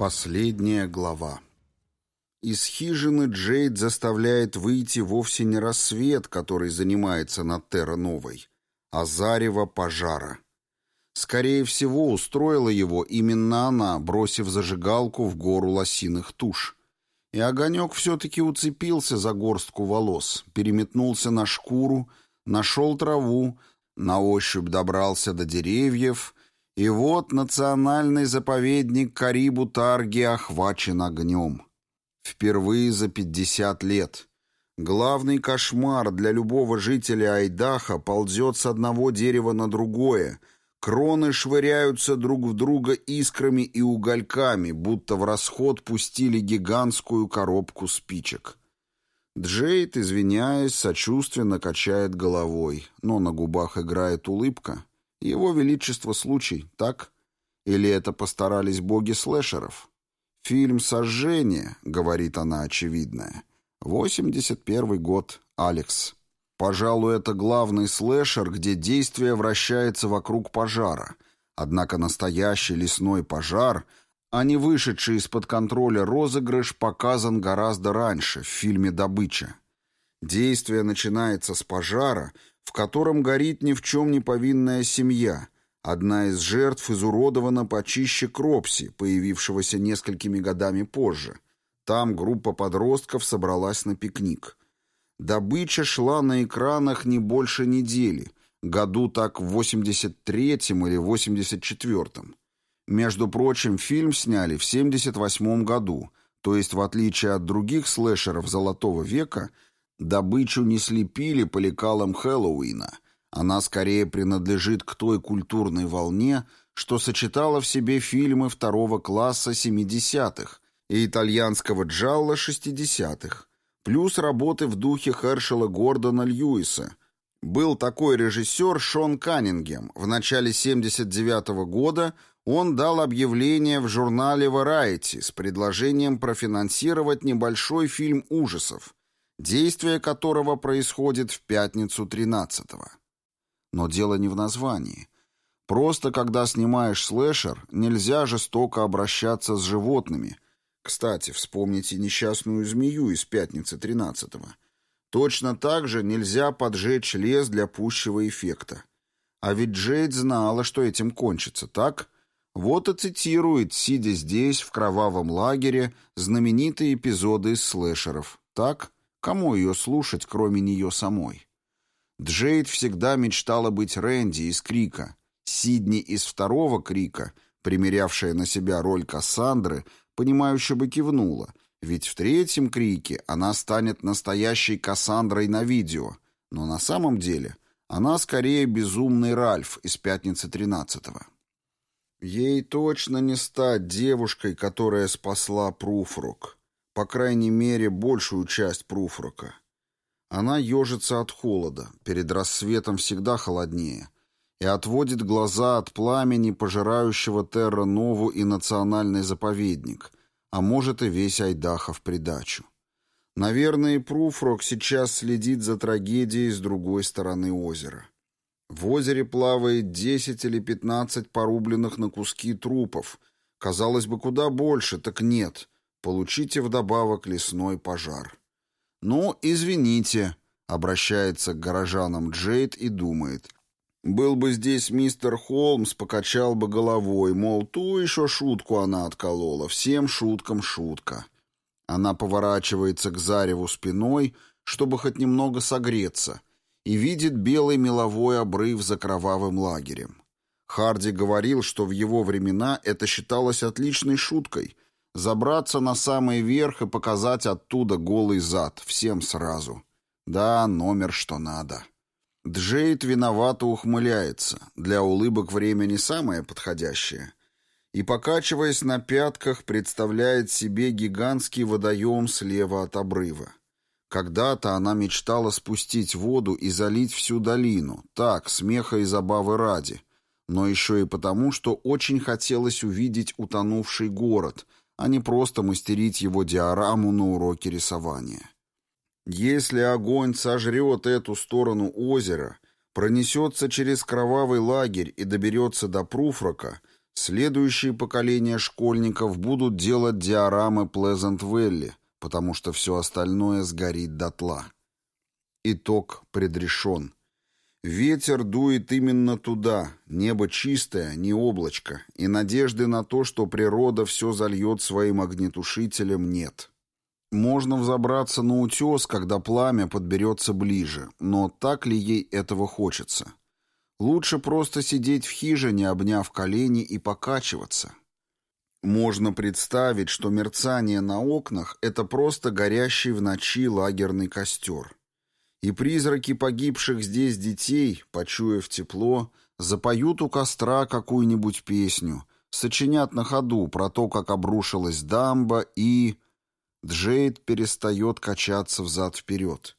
Последняя глава. Из хижины Джейд заставляет выйти вовсе не рассвет, который занимается над Терра-Новой, а зарево пожара. Скорее всего, устроила его именно она, бросив зажигалку в гору лосиных туш. И огонек все-таки уцепился за горстку волос, переметнулся на шкуру, нашел траву, на ощупь добрался до деревьев — и вот национальный заповедник Карибу-Тарги охвачен огнем. Впервые за 50 лет. Главный кошмар для любого жителя Айдаха ползет с одного дерева на другое. Кроны швыряются друг в друга искрами и угольками, будто в расход пустили гигантскую коробку спичек. Джейд, извиняясь, сочувственно качает головой, но на губах играет улыбка — его величество случай, так? Или это постарались боги слэшеров? Фильм «Сожжение», — говорит она очевидное. 81 год, Алекс. Пожалуй, это главный слэшер, где действие вращается вокруг пожара. Однако настоящий лесной пожар, а не вышедший из-под контроля розыгрыш, показан гораздо раньше, в фильме «Добыча». Действие начинается с пожара — в котором горит ни в чем не повинная семья. Одна из жертв изуродована почище Кропси, появившегося несколькими годами позже. Там группа подростков собралась на пикник. Добыча шла на экранах не больше недели, году так в 83-м или 84-м. Между прочим, фильм сняли в 78 году, то есть в отличие от других слэшеров «Золотого века», Добычу не слепили по лекалам Хэллоуина. Она скорее принадлежит к той культурной волне, что сочетала в себе фильмы второго класса 70-х и итальянского джалла 60-х, плюс работы в духе Хершела Гордона Льюиса. Был такой режиссер Шон Каннингем. В начале 79 -го года он дал объявление в журнале Variety с предложением профинансировать небольшой фильм ужасов – действие которого происходит в пятницу 13-го. Но дело не в названии. Просто когда снимаешь слэшер, нельзя жестоко обращаться с животными. Кстати, вспомните несчастную змею из пятницы 13-го. Точно так же нельзя поджечь лес для пущего эффекта. А ведь Джейд знала, что этим кончится, так? Вот и цитирует, сидя здесь, в кровавом лагере, знаменитые эпизоды из слэшеров. Так? Кому ее слушать, кроме нее самой? Джейд всегда мечтала быть Рэнди из Крика. Сидни из второго Крика, примерявшая на себя роль Кассандры, понимающе бы кивнула, ведь в третьем Крике она станет настоящей Кассандрой на видео, но на самом деле она скорее безумный Ральф из «Пятницы 13-го». Ей точно не стать девушкой, которая спасла Пруфрук по крайней мере, большую часть Пруфрока. Она ежится от холода, перед рассветом всегда холоднее, и отводит глаза от пламени, пожирающего Терра-Нову и национальный заповедник, а может и весь Айдаха в придачу. Наверное, Пруфрок сейчас следит за трагедией с другой стороны озера. В озере плавает 10 или 15 порубленных на куски трупов. Казалось бы, куда больше, так нет. Получите вдобавок лесной пожар. «Ну, извините», — обращается к горожанам Джейд и думает. «Был бы здесь мистер Холмс, покачал бы головой, мол, ту еще шутку она отколола, всем шуткам шутка». Она поворачивается к Зареву спиной, чтобы хоть немного согреться, и видит белый меловой обрыв за кровавым лагерем. Харди говорил, что в его времена это считалось отличной шуткой — Забраться на самый верх и показать оттуда голый зад, всем сразу. Да, номер что надо. Джейд виновато ухмыляется. Для улыбок время не самое подходящее. И, покачиваясь на пятках, представляет себе гигантский водоем слева от обрыва. Когда-то она мечтала спустить воду и залить всю долину, так, смеха и забавы ради, но еще и потому, что очень хотелось увидеть утонувший город — а не просто мастерить его диораму на уроке рисования. Если огонь сожрет эту сторону озера, пронесется через кровавый лагерь и доберется до Пруфрока, Следующие поколения школьников будут делать диорамы Плезент-Велли, потому что все остальное сгорит дотла. Итог предрешен. Ветер дует именно туда, небо чистое, не облачко, и надежды на то, что природа все зальет своим огнетушителем, нет. Можно взобраться на утес, когда пламя подберется ближе, но так ли ей этого хочется? Лучше просто сидеть в хижине, обняв колени и покачиваться. Можно представить, что мерцание на окнах — это просто горящий в ночи лагерный костер. И призраки погибших здесь детей, почуяв тепло, запоют у костра какую-нибудь песню, сочинят на ходу про то, как обрушилась дамба и... Джейд перестает качаться взад-вперед.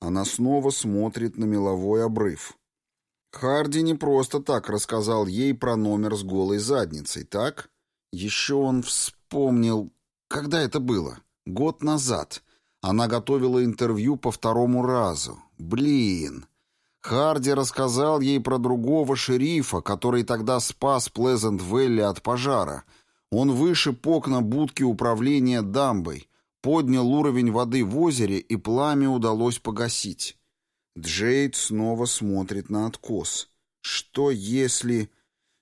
Она снова смотрит на меловой обрыв. Харди не просто так рассказал ей про номер с голой задницей, так? Еще он вспомнил... Когда это было? Год назад. Она готовила интервью по второму разу. Блин. Харди рассказал ей про другого шерифа, который тогда спас Плезент-Велли от пожара. Он вышиб окна будки управления дамбой, поднял уровень воды в озере, и пламя удалось погасить. Джейд снова смотрит на откос. Что если...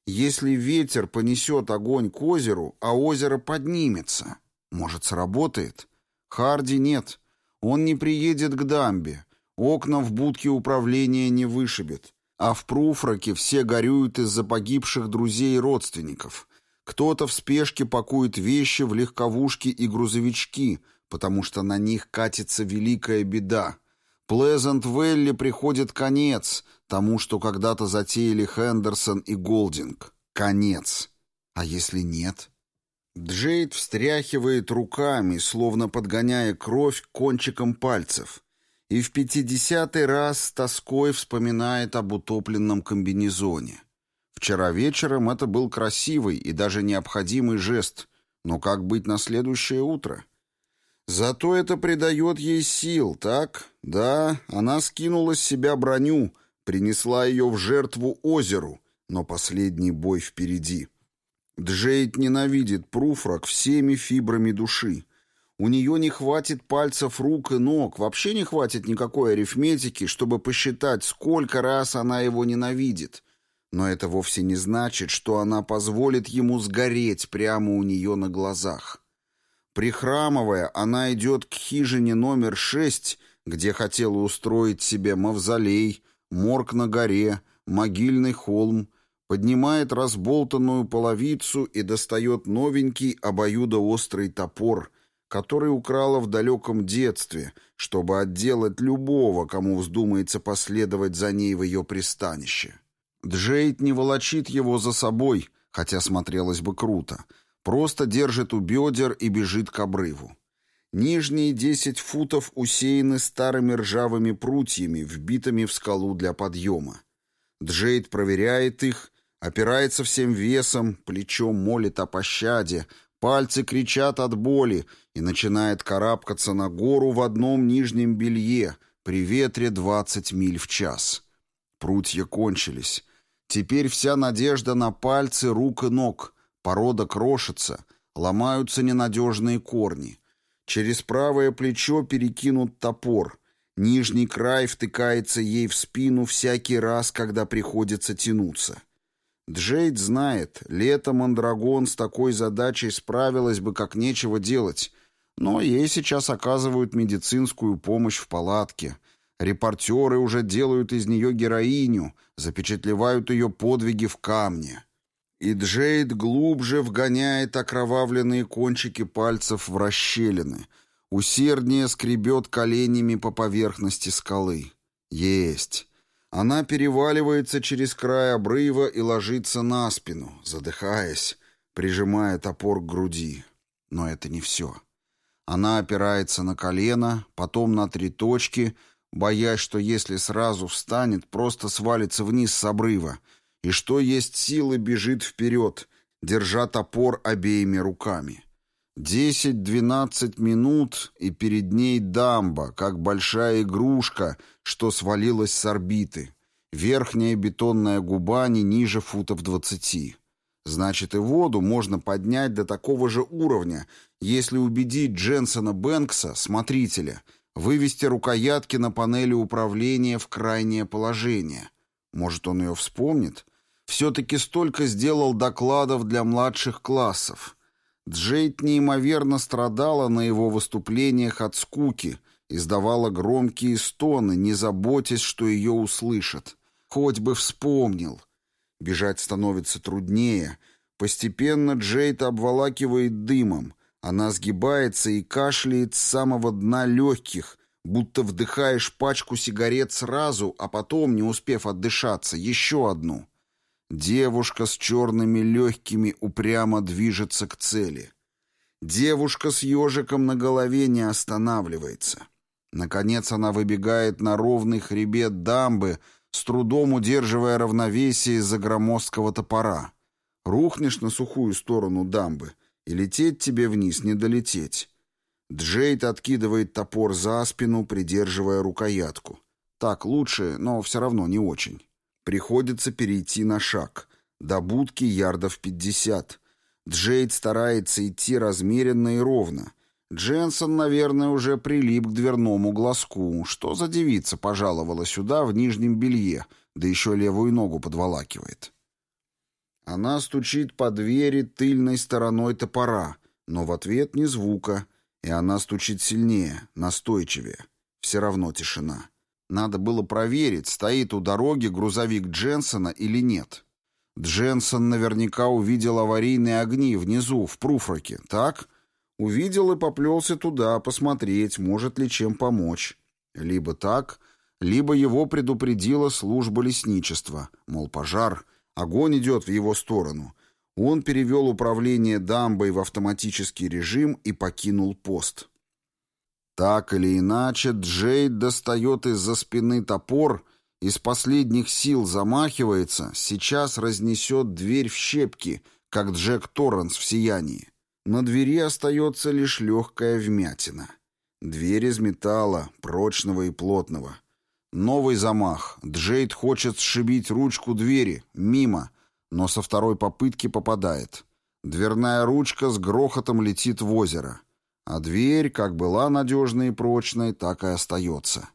Если ветер понесет огонь к озеру, а озеро поднимется? Может, сработает? Харди нет. Он не приедет к дамбе. Окна в будке управления не вышибет. А в Пруфраке все горюют из-за погибших друзей и родственников. Кто-то в спешке пакует вещи в легковушки и грузовички, потому что на них катится великая беда — Плезент-Велли приходит конец тому, что когда-то затеяли Хендерсон и Голдинг. Конец. А если нет? Джейд встряхивает руками, словно подгоняя кровь кончиком пальцев, и в пятидесятый раз с тоской вспоминает об утопленном комбинезоне. Вчера вечером это был красивый и даже необходимый жест, но как быть на следующее утро? Зато это придает ей сил, так? Да, она скинула с себя броню, принесла ее в жертву озеру, но последний бой впереди. Джейд ненавидит Пруфрак всеми фибрами души. У нее не хватит пальцев рук и ног, вообще не хватит никакой арифметики, чтобы посчитать, сколько раз она его ненавидит. Но это вовсе не значит, что она позволит ему сгореть прямо у нее на глазах. Прихрамывая, она идет к хижине номер шесть, где хотела устроить себе мавзолей, морг на горе, могильный холм, поднимает разболтанную половицу и достает новенький обоюдоострый топор, который украла в далеком детстве, чтобы отделать любого, кому вздумается последовать за ней в ее пристанище. Джейд не волочит его за собой, хотя смотрелось бы круто — Просто держит у бедер и бежит к обрыву. Нижние десять футов усеяны старыми ржавыми прутьями, вбитыми в скалу для подъема. Джейд проверяет их, опирается всем весом, плечом молит о пощаде, пальцы кричат от боли и начинает карабкаться на гору в одном нижнем белье при ветре двадцать миль в час. Прутья кончились. Теперь вся надежда на пальцы рук и ног — Порода крошится, ломаются ненадежные корни. Через правое плечо перекинут топор. Нижний край втыкается ей в спину всякий раз, когда приходится тянуться. Джейд знает, летом Мандрагон с такой задачей справилась бы, как нечего делать, но ей сейчас оказывают медицинскую помощь в палатке. Репортеры уже делают из нее героиню, запечатлевают ее подвиги в камне. И Джейд глубже вгоняет окровавленные кончики пальцев в расщелины, усерднее скребет коленями по поверхности скалы. Есть. Она переваливается через край обрыва и ложится на спину, задыхаясь, прижимая топор к груди. Но это не все. Она опирается на колено, потом на три точки, боясь, что если сразу встанет, просто свалится вниз с обрыва — и что есть силы бежит вперед, держа топор обеими руками. Десять-двенадцать минут, и перед ней дамба, как большая игрушка, что свалилась с орбиты. Верхняя бетонная губа не ниже футов двадцати. Значит, и воду можно поднять до такого же уровня, если убедить Дженсона Бэнкса, смотрителя, вывести рукоятки на панели управления в крайнее положение. Может, он ее вспомнит? Все-таки столько сделал докладов для младших классов. Джейд неимоверно страдала на его выступлениях от скуки, издавала громкие стоны, не заботясь, что ее услышат. Хоть бы вспомнил. Бежать становится труднее. Постепенно Джейд обволакивает дымом. Она сгибается и кашляет с самого дна легких, будто вдыхаешь пачку сигарет сразу, а потом, не успев отдышаться, еще одну. Девушка с черными легкими упрямо движется к цели. Девушка с ежиком на голове не останавливается. Наконец она выбегает на ровный хребет дамбы, с трудом удерживая равновесие из-за громоздкого топора. Рухнешь на сухую сторону дамбы, и лететь тебе вниз не долететь. Джейд откидывает топор за спину, придерживая рукоятку. Так лучше, но все равно не очень. Приходится перейти на шаг. До будки ярдов пятьдесят. Джейд старается идти размеренно и ровно. Дженсон, наверное, уже прилип к дверному глазку. Что за девица пожаловала сюда в нижнем белье, да еще левую ногу подволакивает? Она стучит по двери тыльной стороной топора, но в ответ ни звука, и она стучит сильнее, настойчивее. Все равно тишина. Надо было проверить, стоит у дороги грузовик Дженсона или нет. Дженсон наверняка увидел аварийные огни внизу, в пруфраке, так? Увидел и поплелся туда посмотреть, может ли чем помочь. Либо так, либо его предупредила служба лесничества, мол, пожар, огонь идет в его сторону. Он перевел управление дамбой в автоматический режим и покинул пост. Так или иначе, Джейд достает из-за спины топор, из последних сил замахивается, сейчас разнесет дверь в щепки, как Джек Торренс в «Сиянии». На двери остается лишь легкая вмятина. Дверь из металла, прочного и плотного. Новый замах. Джейд хочет сшибить ручку двери, мимо, но со второй попытки попадает. Дверная ручка с грохотом летит в озеро. А дверь, как была надежной и прочной, так и остается.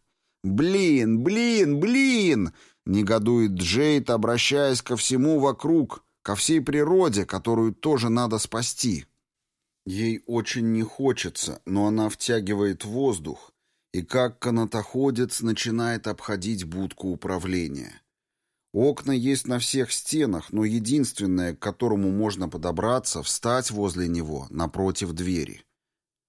«Блин, блин, блин!» — негодует Джейд, обращаясь ко всему вокруг, ко всей природе, которую тоже надо спасти. Ей очень не хочется, но она втягивает воздух и как канатоходец начинает обходить будку управления. Окна есть на всех стенах, но единственное, к которому можно подобраться, встать возле него, напротив двери.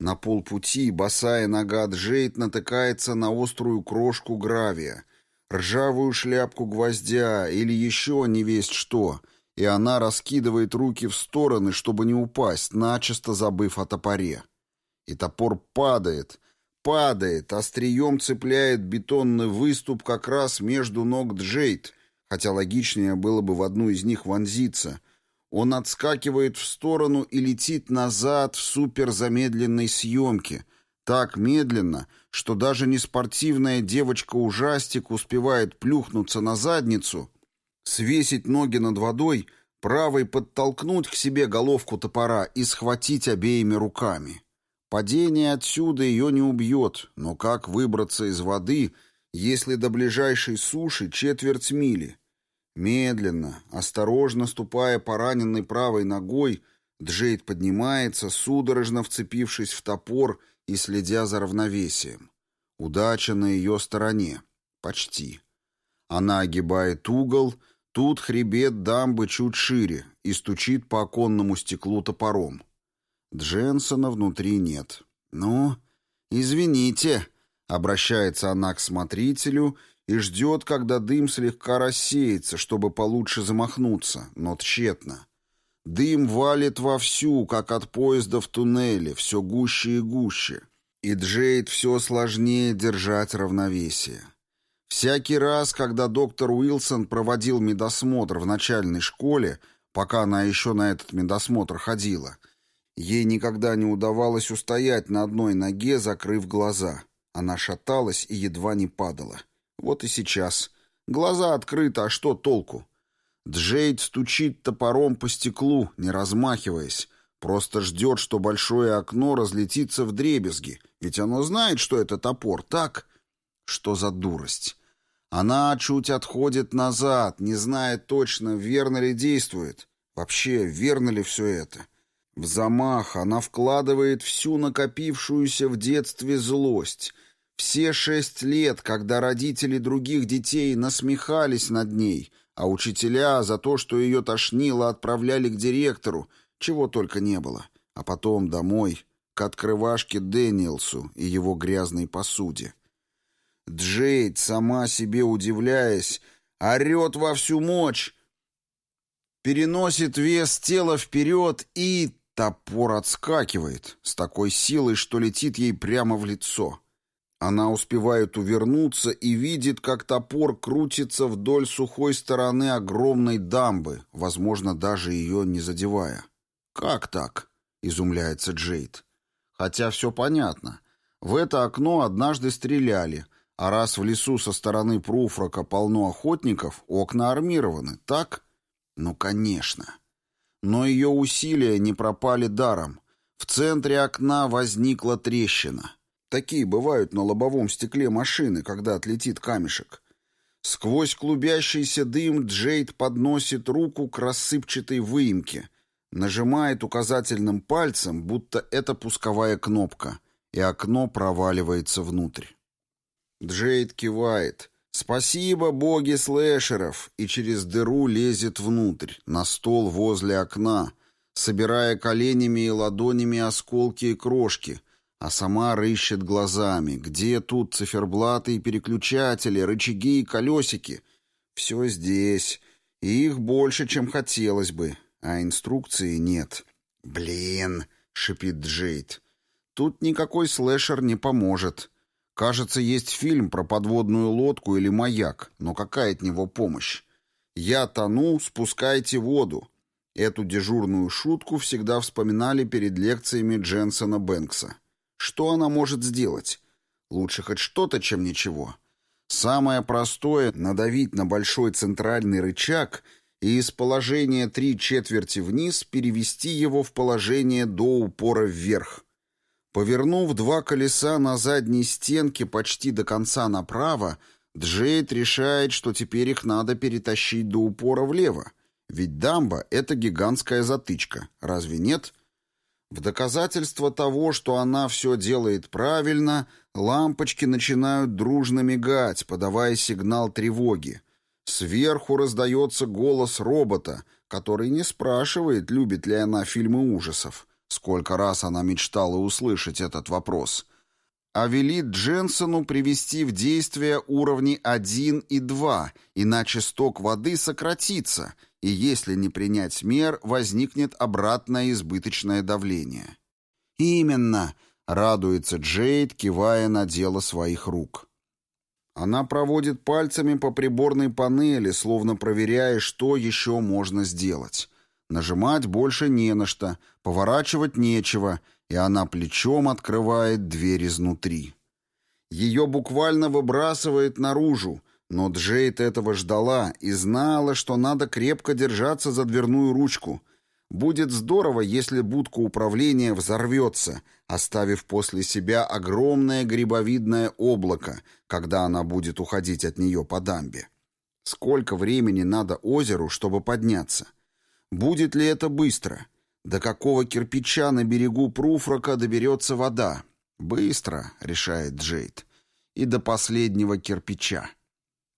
На полпути босая нога Джейд натыкается на острую крошку гравия, ржавую шляпку гвоздя или еще не весть что — и она раскидывает руки в стороны, чтобы не упасть, начисто забыв о топоре. И топор падает, падает, острием цепляет бетонный выступ как раз между ног Джейд, хотя логичнее было бы в одну из них вонзиться. Он отскакивает в сторону и летит назад в суперзамедленной съемке, так медленно, что даже не спортивная девочка-ужастик успевает плюхнуться на задницу — свесить ноги над водой, правой подтолкнуть к себе головку топора и схватить обеими руками. Падение отсюда ее не убьет, но как выбраться из воды, если до ближайшей суши четверть мили? Медленно, осторожно ступая по раненной правой ногой, Джейд поднимается, судорожно вцепившись в топор и следя за равновесием. Удача на ее стороне. Почти. Она огибает угол — Тут хребет дамбы чуть шире и стучит по оконному стеклу топором. Дженсона внутри нет. «Ну, извините», — обращается она к смотрителю и ждет, когда дым слегка рассеется, чтобы получше замахнуться, но тщетно. Дым валит вовсю, как от поезда в туннеле, все гуще и гуще. И Джейд все сложнее держать равновесие. Всякий раз, когда доктор Уилсон проводил медосмотр в начальной школе, пока она еще на этот медосмотр ходила, ей никогда не удавалось устоять на одной ноге, закрыв глаза. Она шаталась и едва не падала. Вот и сейчас. Глаза открыты, а что толку? Джейд стучит топором по стеклу, не размахиваясь. Просто ждет, что большое окно разлетится в дребезги. Ведь оно знает, что это топор, так? Что за дурость? Она чуть отходит назад, не зная точно, верно ли действует. Вообще, верно ли все это? В замах она вкладывает всю накопившуюся в детстве злость. Все шесть лет, когда родители других детей насмехались над ней, а учителя за то, что ее тошнило, отправляли к директору, чего только не было. А потом домой, к открывашке Дэниелсу и его грязной посуде. Джейд, сама себе удивляясь, орет во всю мощь, переносит вес тела вперед и... Топор отскакивает с такой силой, что летит ей прямо в лицо. Она успевает увернуться и видит, как топор крутится вдоль сухой стороны огромной дамбы, возможно, даже ее не задевая. «Как так?» — изумляется Джейд. Хотя все понятно. В это окно однажды стреляли, а раз в лесу со стороны Пруфрака полно охотников, окна армированы, так? Ну, конечно. Но ее усилия не пропали даром. В центре окна возникла трещина. Такие бывают на лобовом стекле машины, когда отлетит камешек. Сквозь клубящийся дым Джейд подносит руку к рассыпчатой выемке, нажимает указательным пальцем, будто это пусковая кнопка, и окно проваливается внутрь. Джейд кивает. «Спасибо, боги слэшеров!» и через дыру лезет внутрь, на стол возле окна, собирая коленями и ладонями осколки и крошки, а сама рыщет глазами. Где тут циферблаты и переключатели, рычаги и колесики? Все здесь. И их больше, чем хотелось бы, а инструкции нет. «Блин!» — шипит Джейд. «Тут никакой слэшер не поможет». Кажется, есть фильм про подводную лодку или маяк, но какая от него помощь? «Я тону, спускайте воду». Эту дежурную шутку всегда вспоминали перед лекциями Дженсона Бэнкса. Что она может сделать? Лучше хоть что-то, чем ничего. Самое простое — надавить на большой центральный рычаг и из положения три четверти вниз перевести его в положение до упора вверх. Повернув два колеса на задней стенке почти до конца направо, Джейд решает, что теперь их надо перетащить до упора влево. Ведь дамба — это гигантская затычка, разве нет? В доказательство того, что она все делает правильно, лампочки начинают дружно мигать, подавая сигнал тревоги. Сверху раздается голос робота, который не спрашивает, любит ли она фильмы ужасов. Сколько раз она мечтала услышать этот вопрос. А велит Дженсону привести в действие уровни 1 и 2, иначе сток воды сократится, и если не принять мер, возникнет обратное избыточное давление. «Именно!» — радуется Джейд, кивая на дело своих рук. Она проводит пальцами по приборной панели, словно проверяя, что еще можно сделать. Нажимать больше не на что, поворачивать нечего, и она плечом открывает дверь изнутри. Ее буквально выбрасывает наружу, но Джейд этого ждала и знала, что надо крепко держаться за дверную ручку. Будет здорово, если будка управления взорвется, оставив после себя огромное грибовидное облако, когда она будет уходить от нее по дамбе. Сколько времени надо озеру, чтобы подняться? Будет ли это быстро? До какого кирпича на берегу Пруфрака доберется вода? Быстро, решает Джейд. И до последнего кирпича.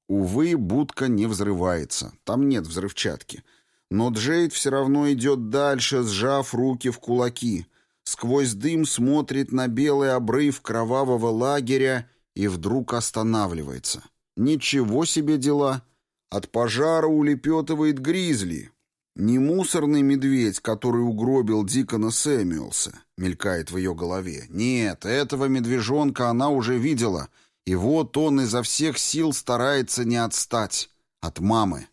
Увы, будка не взрывается. Там нет взрывчатки. Но Джейд все равно идет дальше, сжав руки в кулаки. Сквозь дым смотрит на белый обрыв кровавого лагеря и вдруг останавливается. Ничего себе дела! От пожара улепетывает гризли, «Не мусорный медведь, который угробил Дикона Сэмюэлса», — мелькает в ее голове. «Нет, этого медвежонка она уже видела, и вот он изо всех сил старается не отстать. От мамы».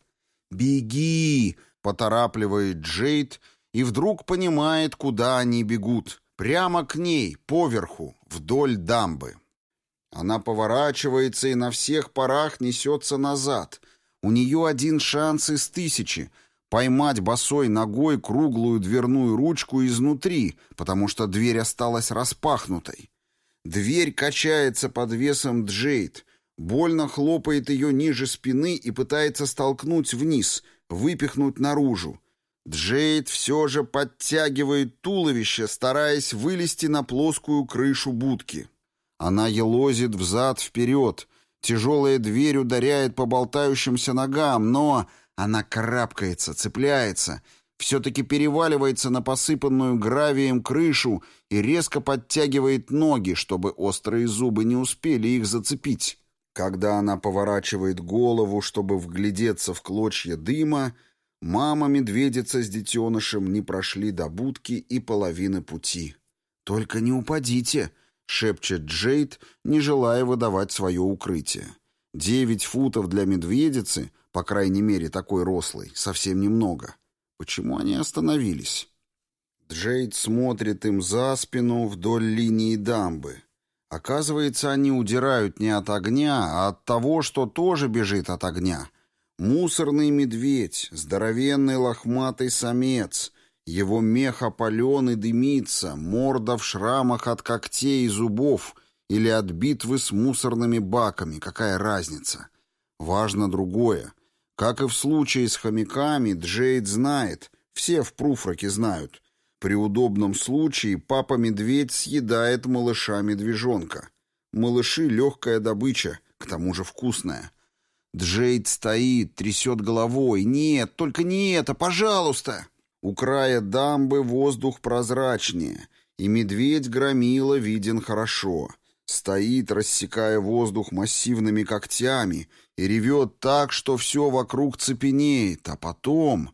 «Беги!» — поторапливает Джейд, и вдруг понимает, куда они бегут. Прямо к ней, поверху, вдоль дамбы. Она поворачивается и на всех парах несется назад — У нее один шанс из тысячи — поймать босой ногой круглую дверную ручку изнутри, потому что дверь осталась распахнутой. Дверь качается под весом Джейд, больно хлопает ее ниже спины и пытается столкнуть вниз, выпихнуть наружу. Джейд все же подтягивает туловище, стараясь вылезти на плоскую крышу будки. Она елозит взад-вперед, тяжелая дверь ударяет по болтающимся ногам, но она карабкается, цепляется, все-таки переваливается на посыпанную гравием крышу и резко подтягивает ноги, чтобы острые зубы не успели их зацепить. Когда она поворачивает голову, чтобы вглядеться в клочья дыма, Мама-медведица с детенышем не прошли до будки и половины пути. «Только не упадите!» — шепчет Джейд, не желая выдавать свое укрытие. «Девять футов для медведицы, по крайней мере такой рослой, совсем немного. Почему они остановились?» Джейд смотрит им за спину вдоль линии дамбы. Оказывается, они удирают не от огня, а от того, что тоже бежит от огня — Мусорный медведь, здоровенный лохматый самец, его мех опален и дымится, морда в шрамах от когтей и зубов или от битвы с мусорными баками, какая разница? Важно другое. Как и в случае с хомяками, Джейд знает, все в пруфраке знают, при удобном случае папа-медведь съедает малыша-медвежонка. Малыши — легкая добыча, к тому же вкусная. Джейд стоит, трясет головой. «Нет, только не это, пожалуйста!» У края дамбы воздух прозрачнее, и медведь-громила виден хорошо. Стоит, рассекая воздух массивными когтями, и ревет так, что все вокруг цепенеет. А потом...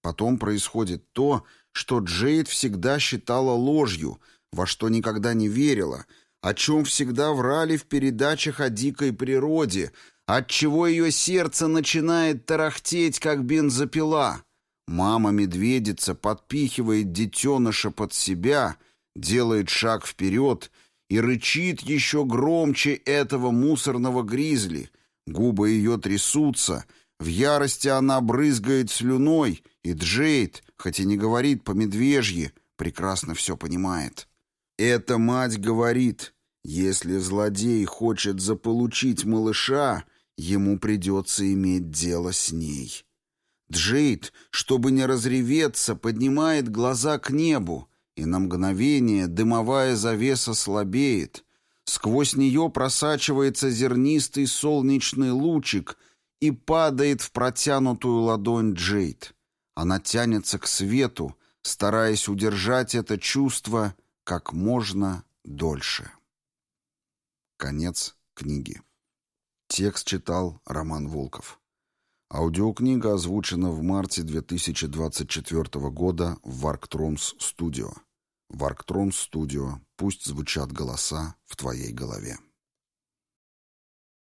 Потом происходит то, что Джейд всегда считала ложью, во что никогда не верила, о чем всегда врали в передачах о дикой природе, отчего ее сердце начинает тарахтеть, как бензопила. Мама-медведица подпихивает детеныша под себя, делает шаг вперед и рычит еще громче этого мусорного гризли. Губы ее трясутся, в ярости она брызгает слюной, и Джейд, хоть и не говорит по-медвежье, прекрасно все понимает. Эта мать говорит, если злодей хочет заполучить малыша, ему придется иметь дело с ней. Джейд, чтобы не разреветься, поднимает глаза к небу, и на мгновение дымовая завеса слабеет. Сквозь нее просачивается зернистый солнечный лучик и падает в протянутую ладонь Джейд. Она тянется к свету, стараясь удержать это чувство как можно дольше. Конец книги. Текст читал Роман Волков. Аудиокнига озвучена в марте 2024 года в Варктронс Варктронс Студио. Пусть звучат голоса в твоей голове.